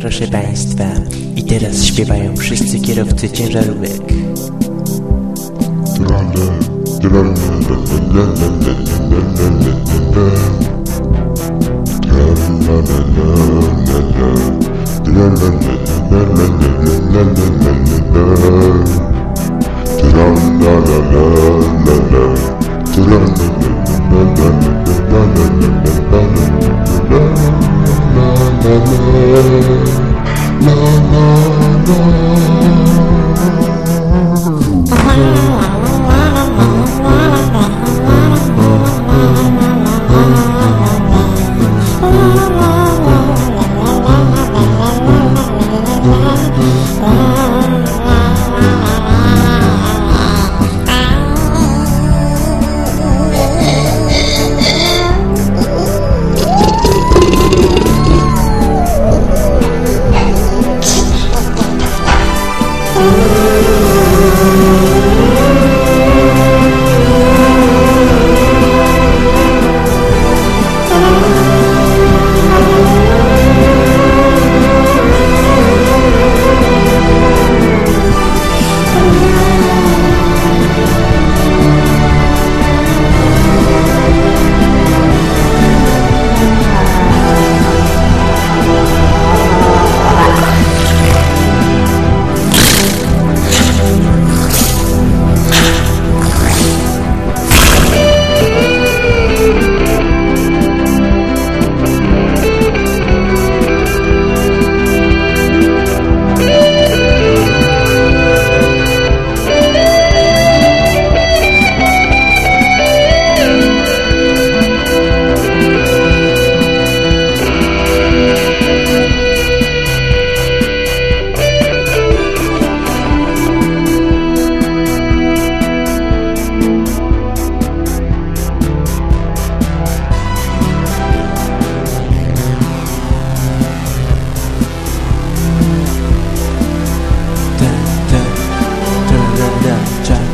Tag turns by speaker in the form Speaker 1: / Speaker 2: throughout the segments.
Speaker 1: proszę Państwa. I teraz śpiewają wszyscy kierowcy ciężarówek.
Speaker 2: gone.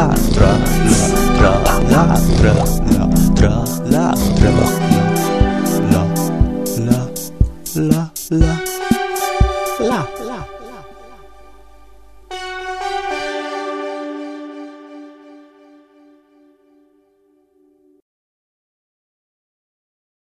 Speaker 2: la, la la, la, la.